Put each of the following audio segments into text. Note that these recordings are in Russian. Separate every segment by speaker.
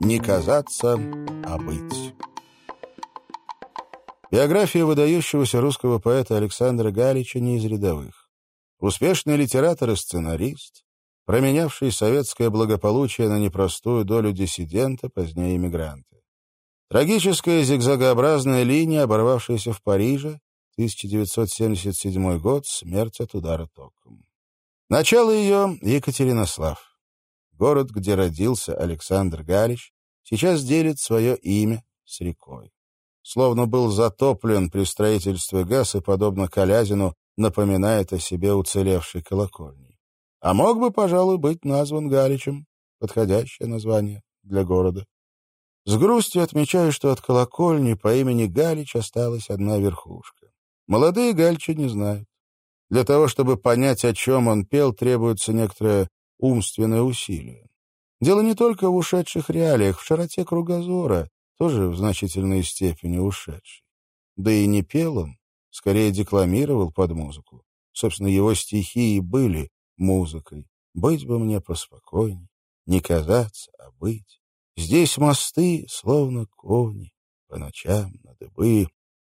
Speaker 1: не казаться, а быть. Биография выдающегося русского поэта Александра Галича не из рядовых. Успешный литератор и сценарист, променявший советское благополучие на непростую долю диссидента, позднее иммигранта. Трагическая зигзагообразная линия, оборвавшаяся в Париже, 1977 год, смерть от удара током. Начало ее — Екатеринослав. Город, где родился Александр Галич, сейчас делит свое имя с рекой. Словно был затоплен при строительстве ГАЗ и, подобно Калязину, напоминает о себе уцелевшей колокольней. А мог бы, пожалуй, быть назван Галичем, подходящее название для города. С грустью отмечаю, что от колокольни по имени Галич осталась одна верхушка. Молодые Галича не знают. Для того, чтобы понять, о чем он пел, требуется некоторое умственное усилие. Дело не только в ушедших реалиях, в широте кругозора, тоже в значительной степени ушедший. Да и не пел он, скорее декламировал под музыку. Собственно, его стихи и были музыкой. «Быть бы мне поспокойней, не казаться, а быть. Здесь мосты, словно кони, по ночам на дыбы,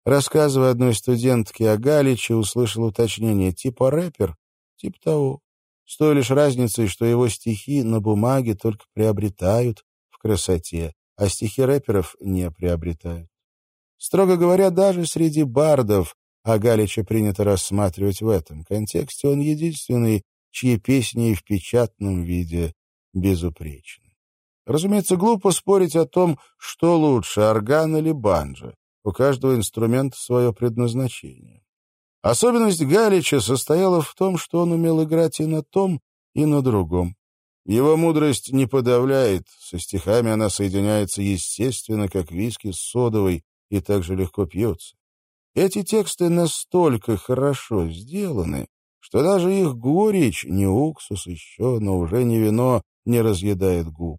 Speaker 1: Рассказывая одной студентке о Галиче, услышал уточнение типа рэпер, типа того. С той лишь разницей, что его стихи на бумаге только приобретают в красоте, а стихи рэперов не приобретают. Строго говоря, даже среди бардов, а принято рассматривать в этом контексте, он единственный, чьи песни в печатном виде безупречны. Разумеется, глупо спорить о том, что лучше, орган или банджо. У каждого инструмента свое предназначение. Особенность Галича состояла в том, что он умел играть и на том, и на другом. Его мудрость не подавляет, со стихами она соединяется естественно, как виски с содовой, и также легко пьется. Эти тексты настолько хорошо сделаны, что даже их горечь, не уксус еще, но уже не вино, не разъедает губ.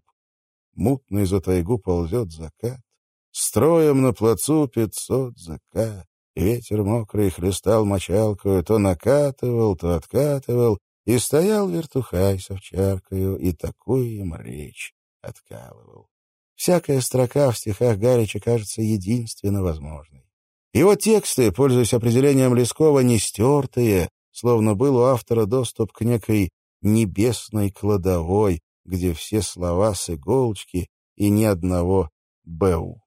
Speaker 1: Мутный за тайгу ползет закат, Строем на плацу пятьсот зака. Ветер мокрый хлестал мочалкою, то накатывал, то откатывал, и стоял вертухай с овчаркою, и такую им речь откалывал. Всякая строка в стихах Гарича кажется единственно возможной. Его тексты, пользуясь определением Лескова, не стертые, словно был у автора доступ к некой небесной кладовой, где все слова с иголочки и ни одного «бу».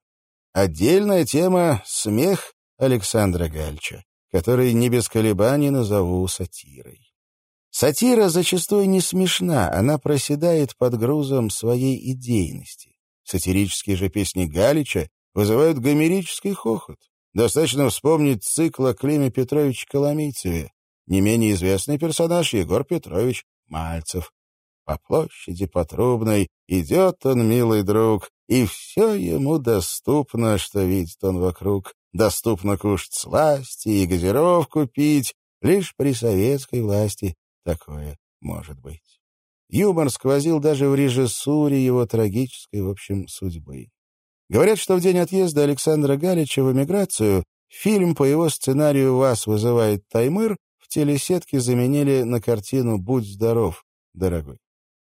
Speaker 1: Отдельная тема — смех Александра Гальча, который не без колебаний назову сатирой. Сатира зачастую не смешна, она проседает под грузом своей идейности. Сатирические же песни Галича вызывают гомерический хохот. Достаточно вспомнить цикл о Климе Петровиче Коломийцеве. Не менее известный персонаж Егор Петрович Мальцев. По площади Потрубной идет он, милый друг, и все ему доступно, что видит он вокруг. Доступно кушать сласти и газировку пить. Лишь при советской власти такое может быть. Юмор сквозил даже в режиссуре его трагической, в общем, судьбы. Говорят, что в день отъезда Александра Галича в эмиграцию фильм по его сценарию «Вас вызывает Таймыр» в телесетке заменили на картину «Будь здоров, дорогой».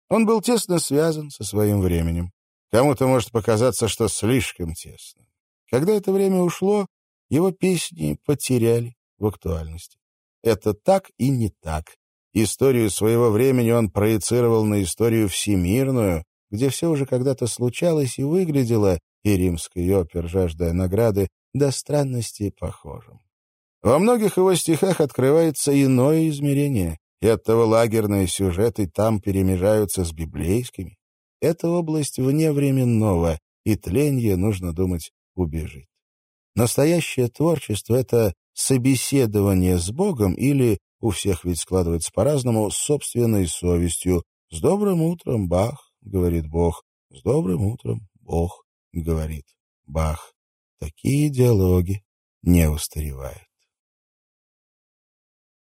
Speaker 1: Он был тесно связан со своим временем. Кому-то может показаться, что слишком тесно. Когда это время ушло, его песни потеряли в актуальности. Это так и не так. Историю своего времени он проецировал на историю всемирную, где все уже когда-то случалось и выглядело, и римский опер, жаждая награды, до странности похожим. Во многих его стихах открывается иное измерение, и оттого лагерные сюжеты там перемежаются с библейскими. Это область вневременного, и тленье, нужно думать, убежит. Настоящее творчество — это собеседование с Богом или, у всех ведь складывается по-разному, с собственной совестью. «С добрым утром, Бах!» — говорит Бог. «С добрым утром, Бог!» — говорит Бах. Такие диалоги не устаревают.